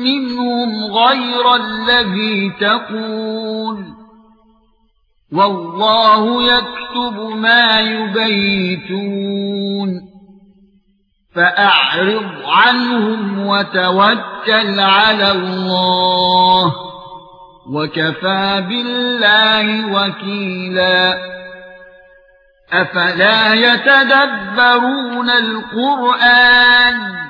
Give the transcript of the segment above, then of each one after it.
منهم غير الذي تقول. والله يكتب ما يبيتون. فأعرض عنهم وتوكل على الله. وكفى بالله وكيلا. أفلا يتدبرون القرآن؟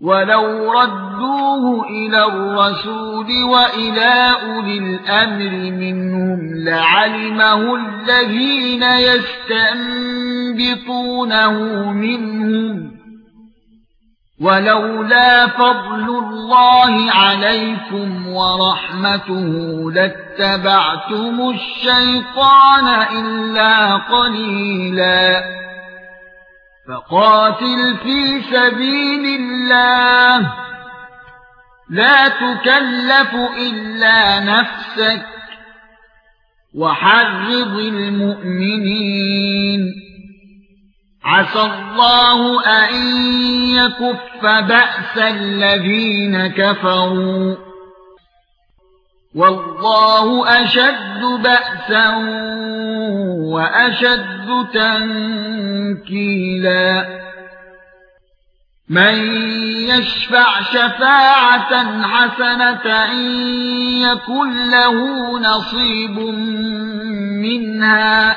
ولو ردوه إلى الرسول والى اولي الامر منهم لعلمه الذين يستنبطونه منهم ولولا فضل الله عليكم ورحمته لاتبعتم الشيطان الا قليلا فقاتل في سبيل الله. لا تكلف إلا نفسك وحرض المؤمنين. عسى الله أن يكف بأس الذين كفروا. والله أشد بأسا وأشد تنكيلا. من يشفع شفاعة حسنة يكن له نصيب منها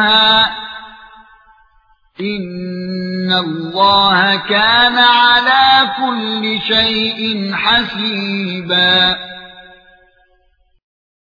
ردوها ان الله كان على كل شيء حسيبا